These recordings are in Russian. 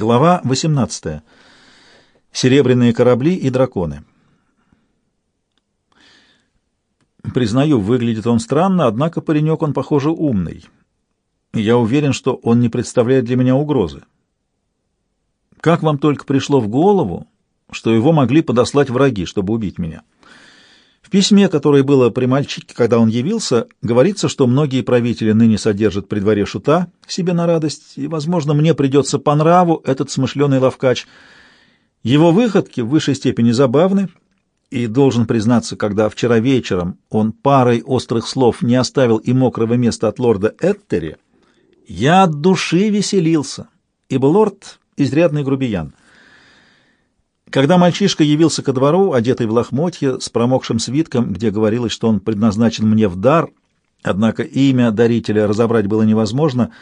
Глава 18. Серебряные корабли и драконы. Признаю, выглядит он странно, однако паренек он, похоже, умный. Я уверен, что он не представляет для меня угрозы. Как вам только пришло в голову, что его могли подослать враги, чтобы убить меня? В письме, которое было при мальчике, когда он явился, говорится, что многие правители ныне содержат при дворе шута себе на радость, и, возможно, мне придется по нраву этот смышленый ловкач. Его выходки в высшей степени забавны, и должен признаться, когда вчера вечером он парой острых слов не оставил и мокрого места от лорда Эттери, я от души веселился, ибо лорд — изрядный грубиян. Когда мальчишка явился ко двору, одетый в лохмотье, с промокшим свитком, где говорилось, что он предназначен мне в дар, однако имя дарителя разобрать было невозможно,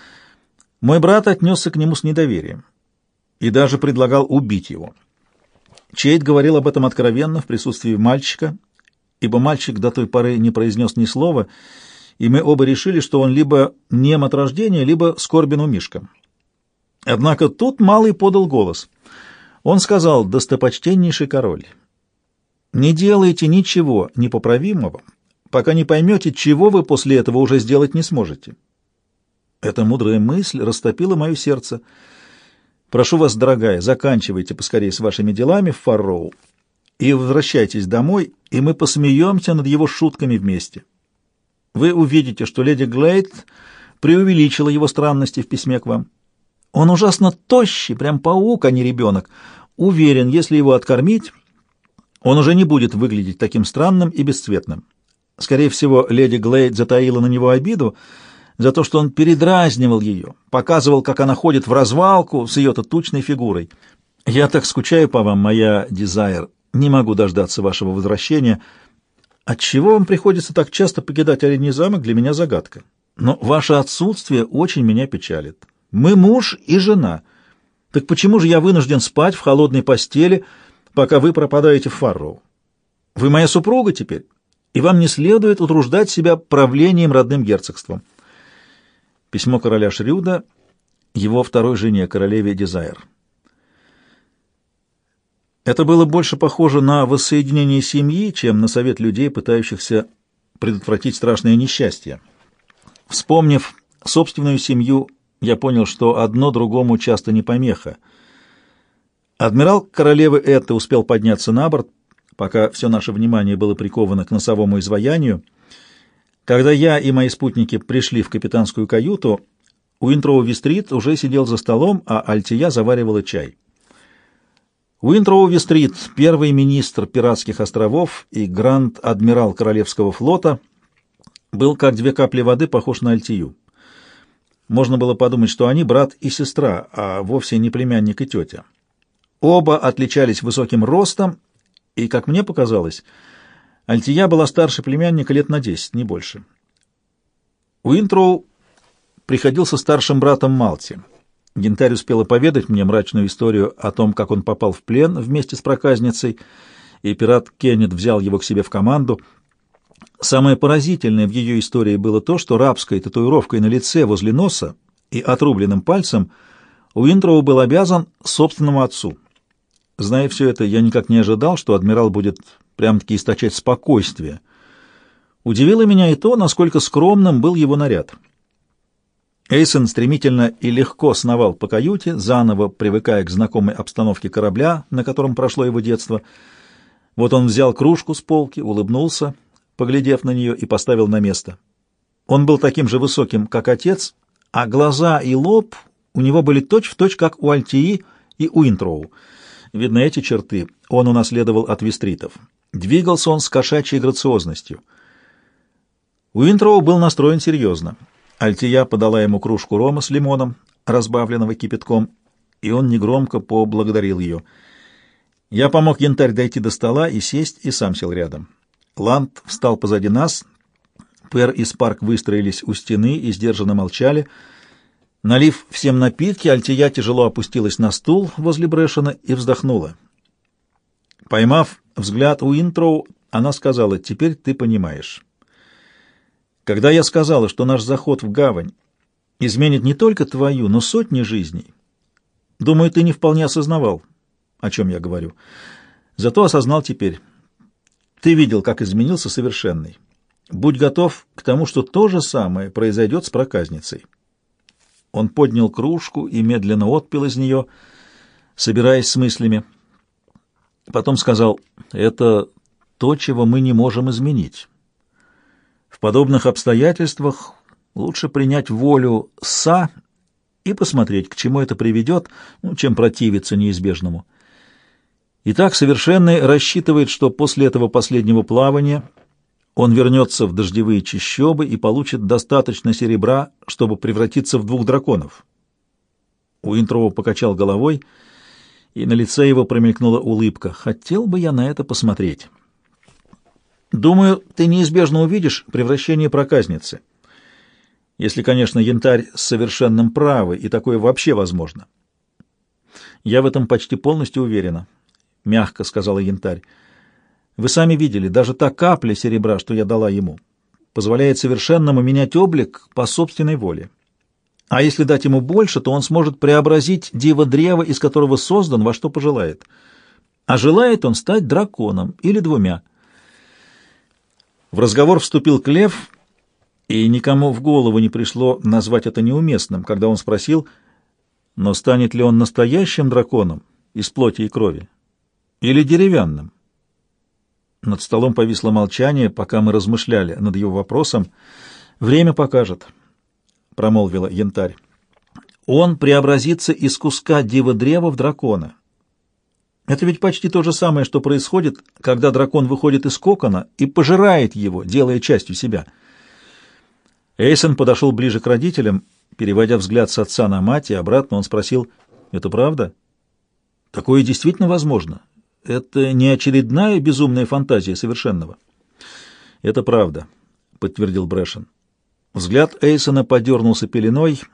мой брат отнесся к нему с недоверием и даже предлагал убить его. Чейд говорил об этом откровенно в присутствии мальчика, ибо мальчик до той поры не произнес ни слова, и мы оба решили, что он либо нем от рождения, либо скорбен у Мишка. Однако тут малый подал голос — он сказал, достопочтеннейший король, не делайте ничего непоправимого, пока не поймете, чего вы после этого уже сделать не сможете. Эта мудрая мысль растопила мое сердце. Прошу вас, дорогая, заканчивайте поскорее с вашими делами в Фарроу и возвращайтесь домой, и мы посмеемся над его шутками вместе. Вы увидите, что леди Глейд преувеличила его странности в письме к вам. Он ужасно тощий, прям паук, а не ребенок. Уверен, если его откормить, он уже не будет выглядеть таким странным и бесцветным. Скорее всего, леди Глейд затаила на него обиду за то, что он передразнивал ее, показывал, как она ходит в развалку с ее-то тучной фигурой. «Я так скучаю по вам, моя Дизайр. Не могу дождаться вашего возвращения. Отчего вам приходится так часто покидать Оленей замок, для меня загадка. Но ваше отсутствие очень меня печалит. Мы муж и жена. Так почему же я вынужден спать в холодной постели, пока вы пропадаете в Фарроу? Вы моя супруга теперь, и вам не следует утруждать себя правлением родным герцогством. Письмо короля Шрюда его второй жене, королеве Дизайр. Это было больше похоже на воссоединение семьи, чем на совет людей, пытающихся предотвратить страшное несчастье. Вспомнив собственную семью, я понял, что одно другому часто не помеха. Адмирал королевы Этты успел подняться на борт, пока все наше внимание было приковано к носовому изваянию. Когда я и мои спутники пришли в капитанскую каюту, Уинтроу Вистрит уже сидел за столом, а Альтия заваривала чай. Уинтроу Вистрит, первый министр пиратских островов и гранд-адмирал Королевского флота, был как две капли воды похож на Альтию. Можно было подумать, что они брат и сестра, а вовсе не племянник и тетя. Оба отличались высоким ростом, и, как мне показалось, Альтия была старше племянника лет на десять, не больше. Уинтроу приходился старшим братом Малти. Гентарь успела поведать мне мрачную историю о том, как он попал в плен вместе с проказницей, и пират Кеннет взял его к себе в команду — Самое поразительное в ее истории было то, что рабской татуировкой на лице возле носа и отрубленным пальцем Уинтроу был обязан собственному отцу. Зная все это, я никак не ожидал, что адмирал будет прям-таки источать спокойствие. Удивило меня и то, насколько скромным был его наряд. Эйсон стремительно и легко сновал по каюте, заново привыкая к знакомой обстановке корабля, на котором прошло его детство. Вот он взял кружку с полки, улыбнулся — поглядев на нее, и поставил на место. Он был таким же высоким, как отец, а глаза и лоб у него были точь-в-точь, точь, как у Альтии и у Интроу. Видно, эти черты он унаследовал от вестритов. Двигался он с кошачьей грациозностью. Уинтроу был настроен серьезно. Альтия подала ему кружку рома с лимоном, разбавленного кипятком, и он негромко поблагодарил ее. Я помог янтарь дойти до стола и сесть, и сам сел рядом. Ланд встал позади нас. Пер и Спарк выстроились у стены и сдержанно молчали. Налив всем напитки, Альтия тяжело опустилась на стул возле Брэшена и вздохнула. Поймав взгляд у Интроу, она сказала, «Теперь ты понимаешь. Когда я сказала, что наш заход в гавань изменит не только твою, но сотни жизней, Думаю, ты не вполне осознавал, о чем я говорю. Зато осознал теперь. Ты видел, как изменился совершенный. Будь готов к тому, что то же самое произойдет с проказницей. Он поднял кружку и медленно отпил из нее, собираясь с мыслями. Потом сказал, это то, чего мы не можем изменить. В подобных обстоятельствах лучше принять волю «са» и посмотреть, к чему это приведет, ну, чем противиться неизбежному. Итак, Совершенный рассчитывает, что после этого последнего плавания он вернется в дождевые чащобы и получит достаточно серебра, чтобы превратиться в двух драконов. Уинтроу покачал головой, и на лице его промелькнула улыбка. «Хотел бы я на это посмотреть». Думаю, ты неизбежно увидишь превращение проказницы. Если, конечно, янтарь с совершенным правы, и такое вообще возможно. Я в этом почти полностью уверена, — мягко сказала янтарь. Вы сами видели, даже та капля серебра, что я дала ему, позволяет совершенному менять облик по собственной воле. А если дать ему больше, то он сможет преобразить диво-древо, из которого создан, во что пожелает. А желает он стать драконом или двумя — в разговор вступил Клев, и никому в голову не пришло назвать это неуместным, когда он спросил, но станет ли он настоящим драконом из плоти и крови или деревянным? Над столом повисло молчание, пока мы размышляли над его вопросом. «Время покажет», — промолвила янтарь. «Он преобразится из куска дива-древа в дракона». Это ведь почти то же самое, что происходит, когда дракон выходит из кокона и пожирает его, делая частью себя. Эйсон подошел ближе к родителям, переводя взгляд с отца на мать, и обратно он спросил, «Это правда? Такое действительно возможно? Это не очередная безумная фантазия совершенного?» «Это правда», — подтвердил Брэшен. Взгляд Эйсона подернулся пеленой —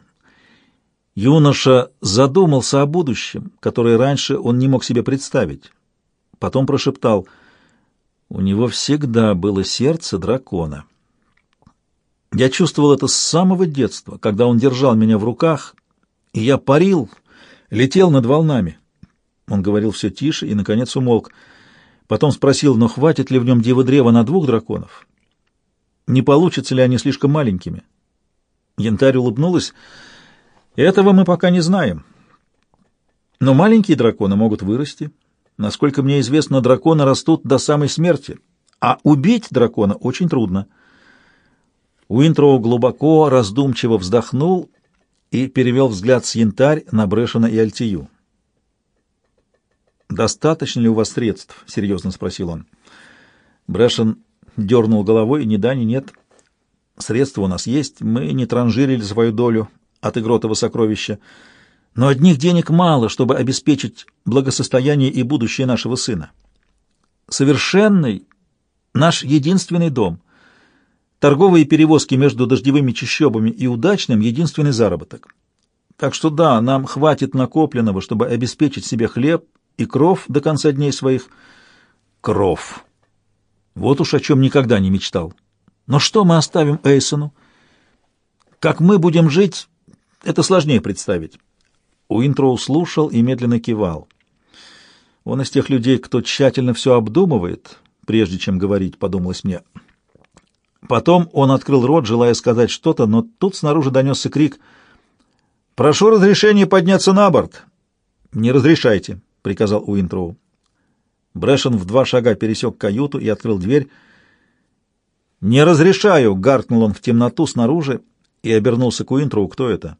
Юноша задумался о будущем, которое раньше он не мог себе представить. Потом прошептал, «У него всегда было сердце дракона». Я чувствовал это с самого детства, когда он держал меня в руках, и я парил, летел над волнами. Он говорил все тише и, наконец, умолк. Потом спросил, но хватит ли в нем дева-древа на двух драконов? Не получится ли они слишком маленькими? Янтарь улыбнулась, — этого мы пока не знаем. Но маленькие драконы могут вырасти. Насколько мне известно, драконы растут до самой смерти, а убить дракона очень трудно. Уинтроу глубоко, раздумчиво вздохнул и перевел взгляд с янтарь на Брэшена и Альтию. «Достаточно ли у вас средств?» — серьезно спросил он. Брэшен дернул головой, ни да, ни нет. «Средства у нас есть, мы не транжирили свою долю, от игротого сокровища, но одних денег мало, чтобы обеспечить благосостояние и будущее нашего сына. Совершенный наш единственный дом. Торговые перевозки между дождевыми чащобами и удачным — единственный заработок. Так что да, нам хватит накопленного, чтобы обеспечить себе хлеб и кров до конца дней своих. Кров. Вот уж о чем никогда не мечтал. Но что мы оставим Эйсону? Как мы будем жить, это сложнее представить. Уинтроу слушал и медленно кивал. Он из тех людей, кто тщательно все обдумывает, прежде чем говорить, подумалось мне. Потом он открыл рот, желая сказать что-то, но тут снаружи донесся крик «Прошу разрешения подняться на борт!» «Не разрешайте», — приказал Уинтроу. Брэшен в два шага пересек каюту и открыл дверь. «Не разрешаю!» — гаркнул он в темноту снаружи и обернулся к Уинтроу. «Кто это?»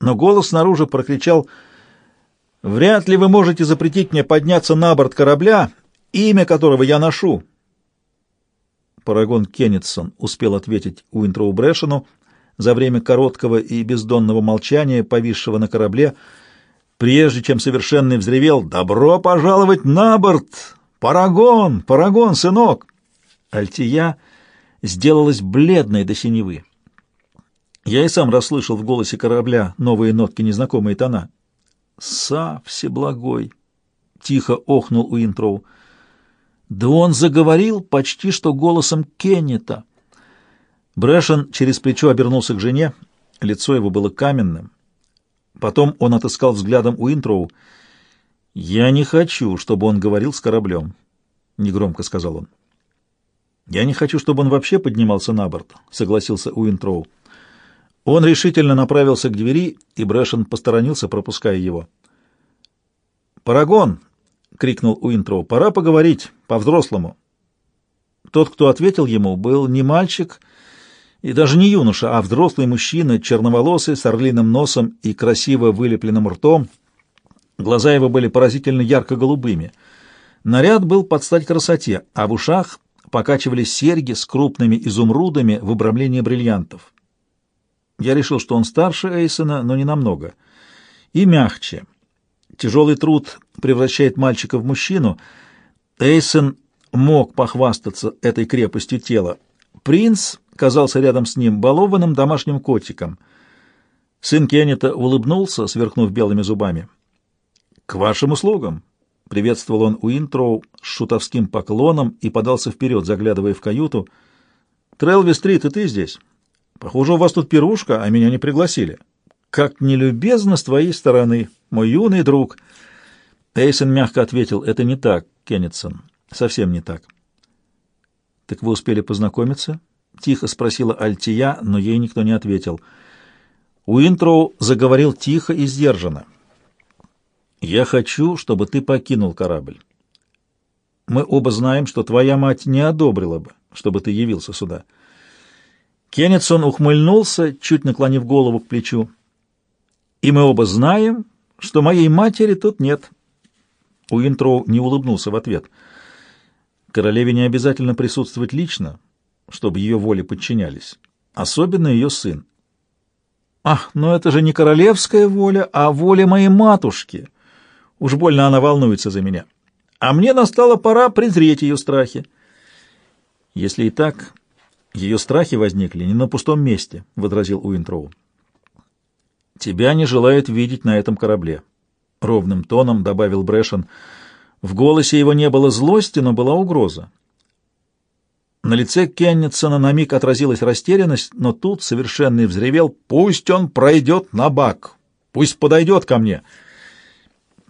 но голос снаружи прокричал «Вряд ли вы можете запретить мне подняться на борт корабля, имя которого я ношу». Парагон Кеннетсон успел ответить Уинтроу Брэшену за время короткого и бездонного молчания, повисшего на корабле, прежде чем совершенный взревел «Добро пожаловать на борт! Парагон! Парагон, сынок!» Альтия сделалась бледной до синевы. Я и сам расслышал в голосе корабля новые нотки, незнакомые тона. «Са, всеблагой!» — тихо охнул Уинтроу. «Да он заговорил почти что голосом Кеннета!» Брэшен через плечо обернулся к жене. Лицо его было каменным. Потом он отыскал взглядом Уинтроу. «Я не хочу, чтобы он говорил с кораблем», — негромко сказал он. «Я не хочу, чтобы он вообще поднимался на борт», — согласился Уинтроу. Он решительно направился к двери, и Брэшен посторонился, пропуская его. «Парагон!» — крикнул Уинтроу. «Пора поговорить, по-взрослому». Тот, кто ответил ему, был не мальчик и даже не юноша, а взрослый мужчина, черноволосый, с орлиным носом и красиво вылепленным ртом. Глаза его были поразительно ярко-голубыми. Наряд был под стать красоте, а в ушах покачивались серьги с крупными изумрудами в обрамлении бриллиантов. Я решил, что он старше Эйсона, но не намного. И мягче. Тяжелый труд превращает мальчика в мужчину. Эйсон мог похвастаться этой крепостью тела. Принц казался рядом с ним балованным домашним котиком. Сын Кеннета улыбнулся, сверкнув белыми зубами. «К вашим услугам!» — приветствовал он Уинтроу с шутовским поклоном и подался вперед, заглядывая в каюту. «Трелви-стрит, и ты здесь? Похоже, у вас тут пирушка, а меня не пригласили. Как нелюбезно с твоей стороны, мой юный друг!» Эйсон мягко ответил, «Это не так, Кеннетсон, совсем не так». «Так вы успели познакомиться?» — тихо спросила Альтия, но ей никто не ответил. Уинтроу заговорил тихо и сдержанно. «Я хочу, чтобы ты покинул корабль. Мы оба знаем, что твоя мать не одобрила бы, чтобы ты явился сюда». Кеннетсон ухмыльнулся, чуть наклонив голову к плечу. «И мы оба знаем, что моей матери тут нет». Уинтроу не улыбнулся в ответ. «Королеве не обязательно присутствовать лично, чтобы ее воле подчинялись. Особенно ее сын. Ах, но это же не королевская воля, а воля моей матушки. Уж больно она волнуется за меня. А мне настала пора презреть ее страхи. Если и так, ее страхи возникли не на пустом месте, — возразил Уинтроу. Тебя не желают видеть на этом корабле, — ровным тоном добавил Брэшен. В голосе его не было злости, но была угроза. На лице Кеннетсона на миг отразилась растерянность, но тут совершенный взревел «Пусть он пройдет на бак! Пусть подойдет ко мне!»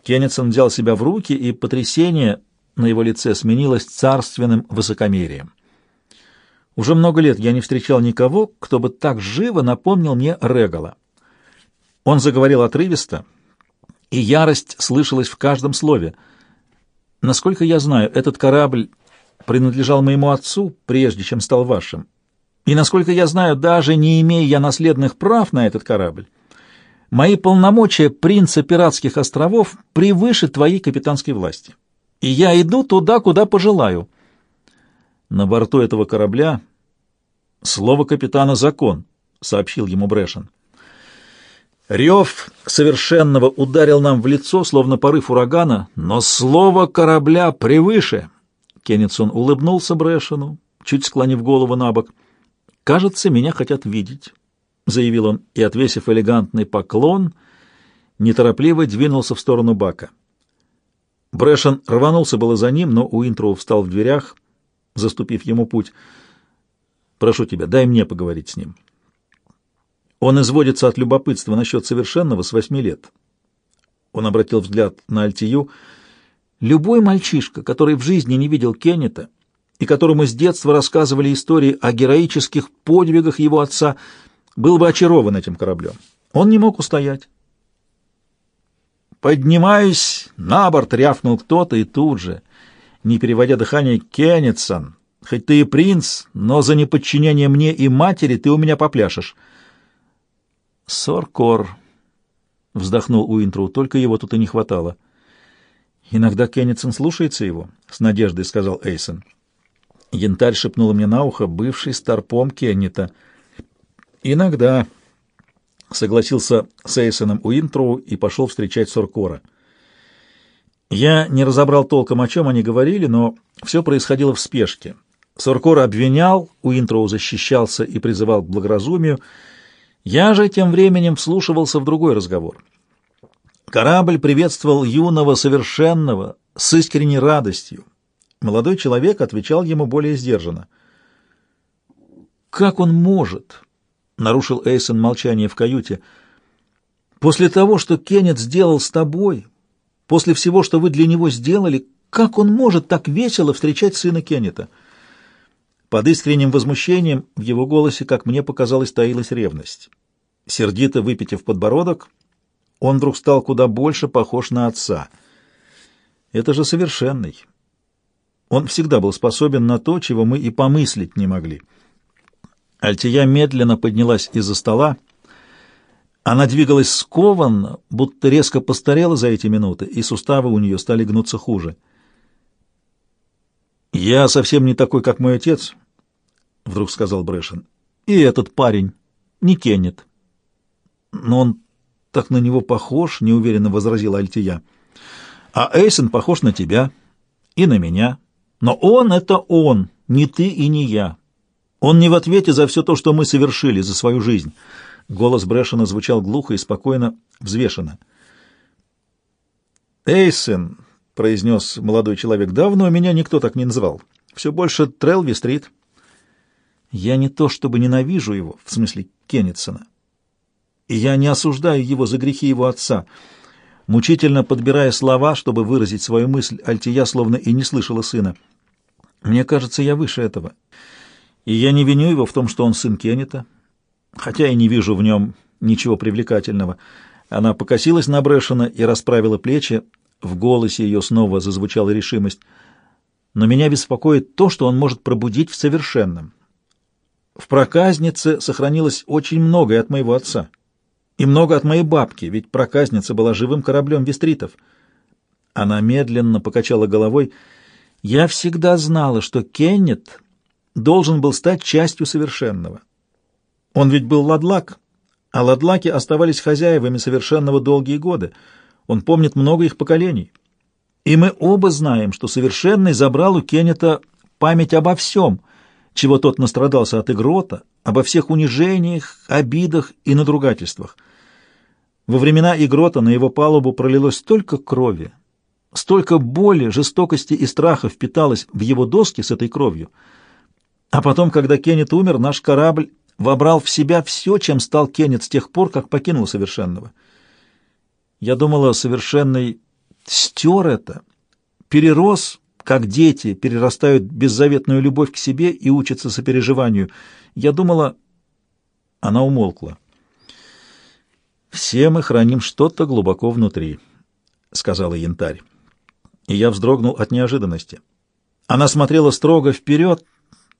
Кеннетсон взял себя в руки, и потрясение на его лице сменилось царственным высокомерием. Уже много лет я не встречал никого, кто бы так живо напомнил мне Регала. Он заговорил отрывисто, и ярость слышалась в каждом слове. Насколько я знаю, этот корабль принадлежал моему отцу, прежде чем стал вашим. И, насколько я знаю, даже не имея я наследных прав на этот корабль, мои полномочия принца пиратских островов превыше твоей капитанской власти. И я иду туда, куда пожелаю. На борту этого корабля слово капитана закон, сообщил ему Брэшен. Рев совершенного ударил нам в лицо, словно порыв урагана, но слово корабля превыше. Кеннетсон улыбнулся Брэшену, чуть склонив голову на бок. «Кажется, меня хотят видеть», — заявил он, и, отвесив элегантный поклон, неторопливо двинулся в сторону бака. Брэшен рванулся было за ним, но Уинтроу встал в дверях, заступив ему путь. «Прошу тебя, дай мне поговорить с ним». Он изводится от любопытства насчет совершенного с восьми лет. Он обратил взгляд на Альтию — Любой мальчишка, который в жизни не видел Кеннета и которому с детства рассказывали истории о героических подвигах его отца, был бы очарован этим кораблем. Он не мог устоять. «Поднимаюсь на борт!» — рявкнул кто-то, и тут же, не переводя дыхание, «Кеннетсон, хоть ты и принц, но за неподчинение мне и матери ты у меня попляшешь». «Соркор!» — вздохнул Уинтру, — только его тут и не хватало. «Иногда Кеннетсон слушается его», — с надеждой сказал Эйсон. Янтарь шепнула мне на ухо бывший старпом Кеннета. «Иногда», — согласился с Эйсоном Уинтроу и пошел встречать Соркора. Я не разобрал толком, о чем они говорили, но все происходило в спешке. Соркор обвинял, Уинтроу защищался и призывал к благоразумию. Я же тем временем вслушивался в другой разговор. Корабль приветствовал юного совершенного с искренней радостью. Молодой человек отвечал ему более сдержанно. «Как он может?» — нарушил Эйсон молчание в каюте. После того, что Кеннет сделал с тобой, после всего, что вы для него сделали, как он может так весело встречать сына Кеннета?» Под искренним возмущением в его голосе, как мне показалось, таилась ревность. Сердито выпитив подбородок, он вдруг стал куда больше похож на отца. Это же совершенный. Он всегда был способен на то, чего мы и помыслить не могли. Альтия медленно поднялась из-за стола. Она двигалась скованно, будто резко постарела за эти минуты, и суставы у нее стали гнуться хуже. «Я совсем не такой, как мой отец», — вдруг сказал Брэшен. «И этот парень, не Кеннет». «Но он так на него похож», — неуверенно возразила Альтия. «А Эйсон похож на тебя и на меня. Но он — это он, не ты и не я. Он не в ответе за все то, что мы совершили, за свою жизнь». Голос Брэшена звучал глухо и спокойно, взвешенно. «Эйсон», — произнес молодой человек, — «давно меня никто так не называл. Все больше Трелви-стрит». «Я не то чтобы ненавижу его, в смысле Кеннетсона и я не осуждаю его за грехи его отца. Мучительно подбирая слова, чтобы выразить свою мысль, Альтия словно и не слышала сына. Мне кажется, я выше этого. И я не виню его в том, что он сын Кеннета, хотя и не вижу в нем ничего привлекательного. Она покосилась на Брэшена и расправила плечи. В голосе ее снова зазвучала решимость. Но меня беспокоит то, что он может пробудить в совершенном. В проказнице сохранилось очень многое от моего отца. И много от моей бабки, ведь проказница была живым кораблем вестритов. Она медленно покачала головой. Я всегда знала, что Кеннет должен был стать частью совершенного. Он ведь был ладлак, а ладлаки оставались хозяевами совершенного долгие годы. Он помнит много их поколений. И мы оба знаем, что совершенный забрал у Кеннета память обо всем, чего тот настрадался от Игрота, обо всех унижениях, обидах и надругательствах. Во времена Игрота на его палубу пролилось столько крови, столько боли, жестокости и страха впиталось в его доски с этой кровью. А потом, когда Кеннет умер, наш корабль вобрал в себя все, чем стал Кеннет с тех пор, как покинул Совершенного. Я думала, Совершенный стер это, перерос, как дети перерастают беззаветную любовь к себе и учатся сопереживанию. Я думала... Она умолкла. «Все мы храним что-то глубоко внутри», — сказала Янтарь. И я вздрогнул от неожиданности. Она смотрела строго вперед,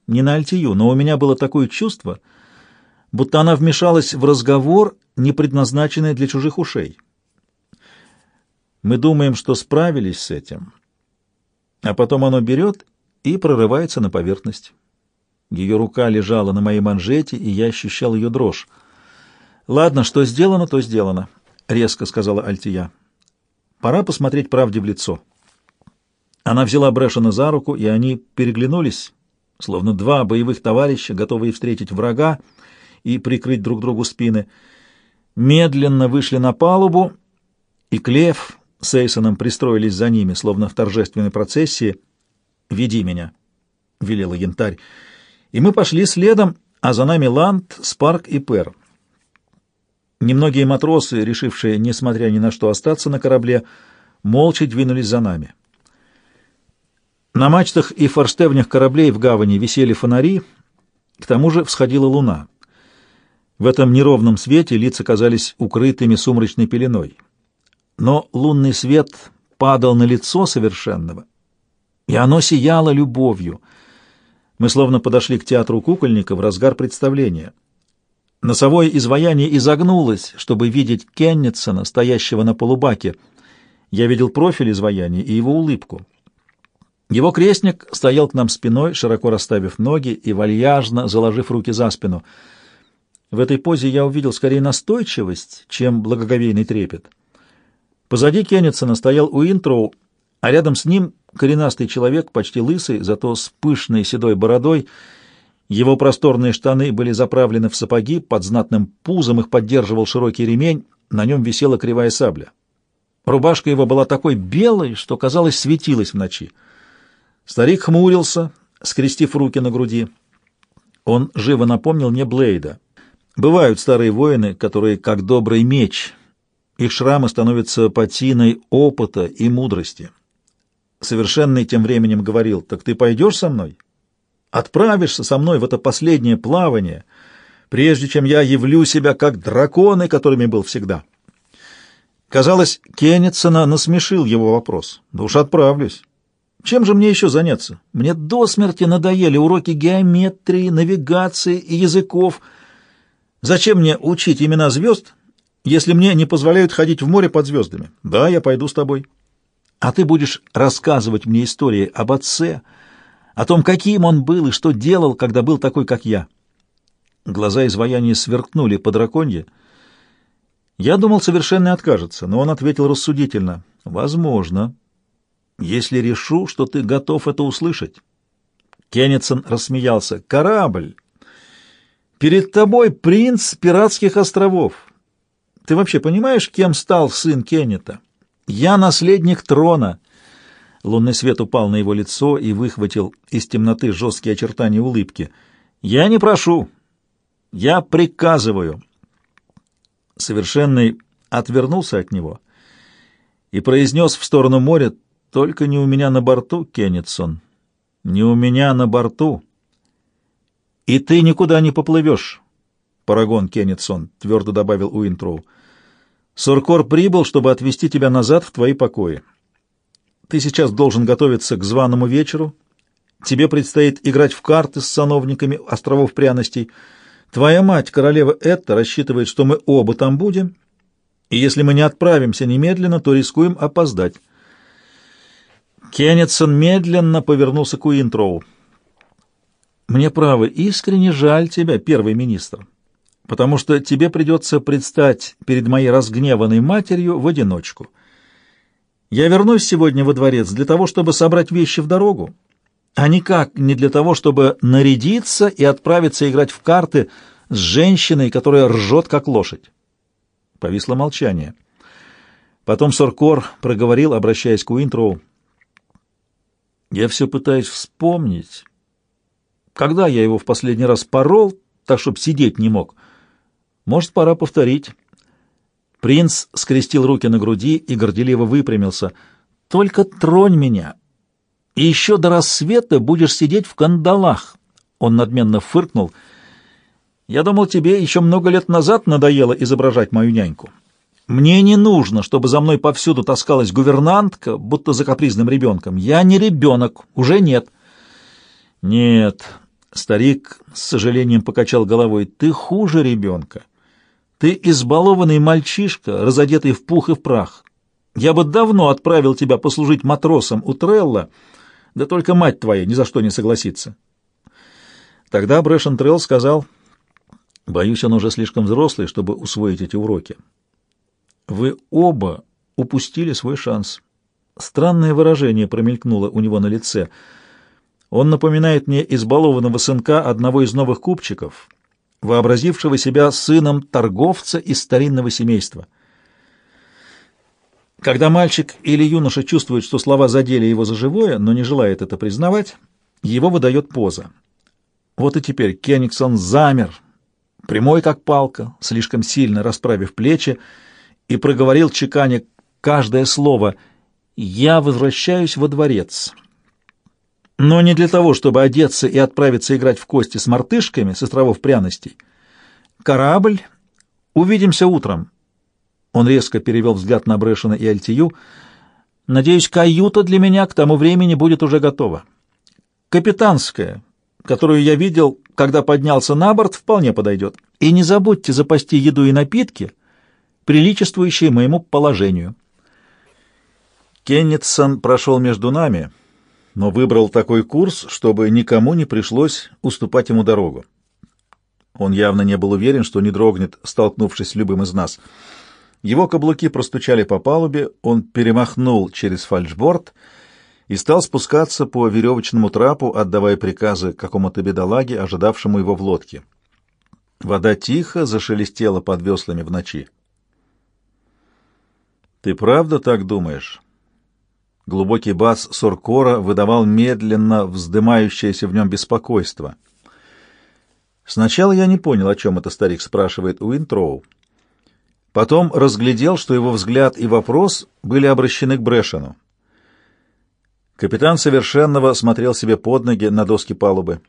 не на Альтию, но у меня было такое чувство, будто она вмешалась в разговор, не предназначенный для чужих ушей. Мы думаем, что справились с этим, а потом оно берет и прорывается на поверхность. Ее рука лежала на моей манжете, и я ощущал ее дрожь. «Ладно, что сделано, то сделано», — резко сказала Альтия. «Пора посмотреть правде в лицо». Она взяла Брэшена за руку, и они переглянулись, словно два боевых товарища, готовые встретить врага и прикрыть друг другу спины. Медленно вышли на палубу, и Клев с Эйсоном пристроились за ними, словно в торжественной процессии. «Веди меня», — велела янтарь. И мы пошли следом, а за нами Ланд, Спарк и Пер. Немногие матросы, решившие, несмотря ни на что, остаться на корабле, молча двинулись за нами. На мачтах и форштевнях кораблей в гавани висели фонари, к тому же всходила луна. В этом неровном свете лица казались укрытыми сумрачной пеленой. Но лунный свет падал на лицо совершенного, и оно сияло любовью. Мы словно подошли к театру кукольника в разгар представления — Носовое изваяние изогнулось, чтобы видеть Кеннетсона, стоящего на полубаке. Я видел профиль изваяния и его улыбку. Его крестник стоял к нам спиной, широко расставив ноги и вальяжно заложив руки за спину. В этой позе я увидел скорее настойчивость, чем благоговейный трепет. Позади Кеннетсона стоял Уинтроу, а рядом с ним коренастый человек, почти лысый, зато с пышной седой бородой — его просторные штаны были заправлены в сапоги, под знатным пузом их поддерживал широкий ремень, на нем висела кривая сабля. Рубашка его была такой белой, что, казалось, светилась в ночи. Старик хмурился, скрестив руки на груди. Он живо напомнил мне Блейда. Бывают старые воины, которые, как добрый меч, Их шрамы становятся патиной опыта и мудрости. Совершенный тем временем говорил, «Так ты пойдешь со мной? Отправишься со мной в это последнее плавание, прежде чем я явлю себя как драконы, которыми был всегда». Казалось, Кеннетсона насмешил его вопрос. «Да уж отправлюсь. Чем же мне еще заняться? Мне до смерти надоели уроки геометрии, навигации и языков. Зачем мне учить имена звезд, если мне не позволяют ходить в море под звездами? Да, я пойду с тобой. А ты будешь рассказывать мне истории об отце, о том, каким он был и что делал, когда был такой, как я. Глаза изваяния сверкнули по драконье. Я думал, совершенно откажется, но он ответил рассудительно. «Возможно, если решу, что ты готов это услышать». Кеннетсон рассмеялся. «Корабль! Перед тобой принц пиратских островов. Ты вообще понимаешь, кем стал сын Кеннета?» «Я наследник трона!» Лунный свет упал на его лицо и выхватил из темноты жесткие очертания улыбки. «Я не прошу. Я приказываю». Совершенный отвернулся от него и произнес в сторону моря, «Только не у меня на борту, Кеннетсон, не у меня на борту. И ты никуда не поплывешь, Парагон Кеннетсон», — твердо добавил Уинтроу. Суркор прибыл, чтобы отвезти тебя назад в твои покои. Ты сейчас должен готовиться к званому вечеру. Тебе предстоит играть в карты с сановниками островов пряностей. Твоя мать, королева Этта, рассчитывает, что мы оба там будем, и если мы не отправимся немедленно, то рискуем опоздать. Кеннетсон медленно повернулся к Уинтроу. «Мне, право, искренне жаль тебя, первый министр потому что тебе придется предстать перед моей разгневанной матерью в одиночку. Я вернусь сегодня во дворец для того, чтобы собрать вещи в дорогу, а никак не для того, чтобы нарядиться и отправиться играть в карты с женщиной, которая ржет, как лошадь. Повисло молчание. Потом Соркор проговорил, обращаясь к Уинтроу. «Я все пытаюсь вспомнить, когда я его в последний раз порол, так, чтоб сидеть не мог». Может, пора повторить. Принц скрестил руки на груди и горделиво выпрямился. «Только тронь меня, и еще до рассвета будешь сидеть в кандалах!» Он надменно фыркнул. «Я думал, тебе еще много лет назад надоело изображать мою няньку. Мне не нужно, чтобы за мной повсюду таскалась гувернантка, будто за капризным ребенком. Я не ребенок, уже нет». «Нет», — старик с сожалением покачал головой, — «ты хуже ребенка. Ты избалованный мальчишка, разодетый в пух и в прах. Я бы давно отправил тебя послужить матросом у Трелла, да только мать твоя ни за что не согласится. Тогда Брэшен Трелл сказал, боюсь, он уже слишком взрослый, чтобы усвоить эти уроки. Вы оба упустили свой шанс. Странное выражение промелькнуло у него на лице. Он напоминает мне избалованного сынка одного из новых купчиков — вообразившего себя сыном торговца из старинного семейства. Когда мальчик или юноша чувствует, что слова задели его за живое, но не желает это признавать, его выдает поза. Вот и теперь Кенигсон замер, прямой как палка, слишком сильно расправив плечи, и проговорил чеканя каждое слово «Я возвращаюсь во дворец» но не для того, чтобы одеться и отправиться играть в кости с мартышками с островов пряностей. Корабль. Увидимся утром. Он резко перевел взгляд на Брэшена и Альтию. Надеюсь, каюта для меня к тому времени будет уже готова. Капитанская, которую я видел, когда поднялся на борт, вполне подойдет. И не забудьте запасти еду и напитки, приличествующие моему положению. Кеннетсон прошел между нами — но выбрал такой курс, чтобы никому не пришлось уступать ему дорогу. Он явно не был уверен, что не дрогнет, столкнувшись с любым из нас. Его каблуки простучали по палубе, он перемахнул через фальшборд и стал спускаться по веревочному трапу, отдавая приказы какому-то бедолаге, ожидавшему его в лодке. Вода тихо зашелестела под веслами в ночи. «Ты правда так думаешь?» Глубокий бас Суркора выдавал медленно вздымающееся в нем беспокойство. Сначала я не понял, о чем это старик спрашивает у Интроу. Потом разглядел, что его взгляд и вопрос были обращены к Брэшену. Капитан Совершенного смотрел себе под ноги на доски палубы.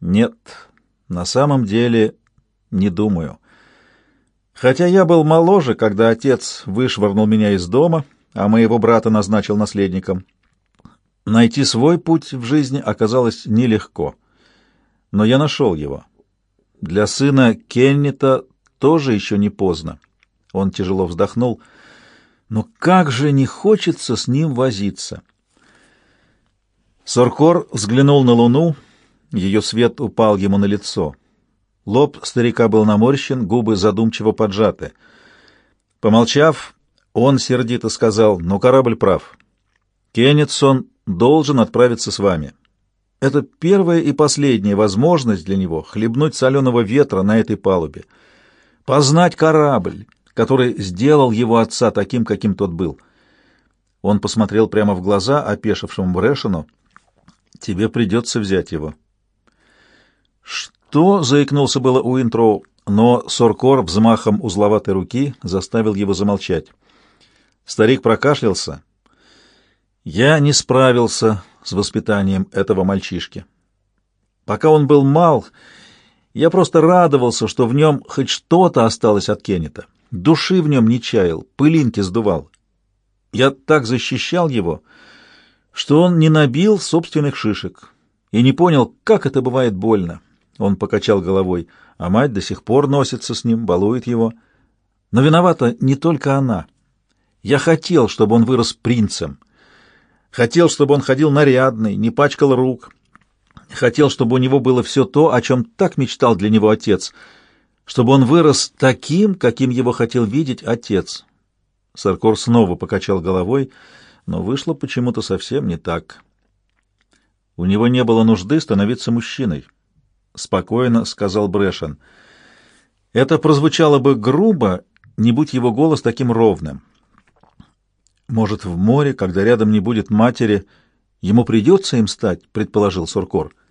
«Нет, на самом деле не думаю. Хотя я был моложе, когда отец вышвырнул меня из дома, а моего брата назначил наследником. Найти свой путь в жизни оказалось нелегко. Но я нашел его. Для сына Кеннета тоже еще не поздно. Он тяжело вздохнул. Но как же не хочется с ним возиться. Соркор взглянул на луну, ее свет упал ему на лицо. Лоб старика был наморщен, губы задумчиво поджаты. Помолчав, он сердито сказал, «Но корабль прав. Кеннетсон должен отправиться с вами. Это первая и последняя возможность для него хлебнуть соленого ветра на этой палубе, познать корабль, который сделал его отца таким, каким тот был». Он посмотрел прямо в глаза опешившему Брэшену. «Тебе придется взять его». «Что?» — заикнулся было Уинтроу, но Соркор взмахом узловатой руки заставил его замолчать. Старик прокашлялся. «Я не справился с воспитанием этого мальчишки. Пока он был мал, я просто радовался, что в нем хоть что-то осталось от Кеннета. Души в нем не чаял, пылинки сдувал. Я так защищал его, что он не набил собственных шишек и не понял, как это бывает больно. Он покачал головой, а мать до сих пор носится с ним, балует его. Но виновата не только она. Я хотел, чтобы он вырос принцем. Хотел, чтобы он ходил нарядный, не пачкал рук. Хотел, чтобы у него было все то, о чем так мечтал для него отец. Чтобы он вырос таким, каким его хотел видеть отец. Саркор снова покачал головой, но вышло почему-то совсем не так. У него не было нужды становиться мужчиной. — спокойно сказал Брэшен. Это прозвучало бы грубо, не будь его голос таким ровным. «Может, в море, когда рядом не будет матери, ему придется им стать?» — предположил Суркор. —